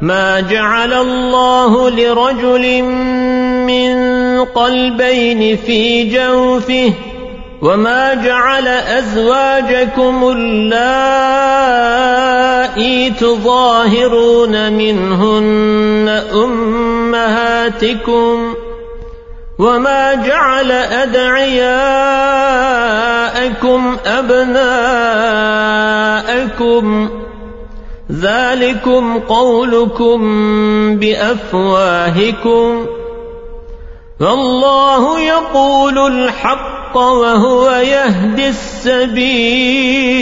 ما جعل الله لرجل من قلبين في جوفه وما جعل أزواجكم اللائي تظاهرون منهن أمهاتكم وما جعل أدعياءكم أبناءكم ذلكم قولكم بأفواهكم. فالله يقول الحق وهو يهدي السبيل.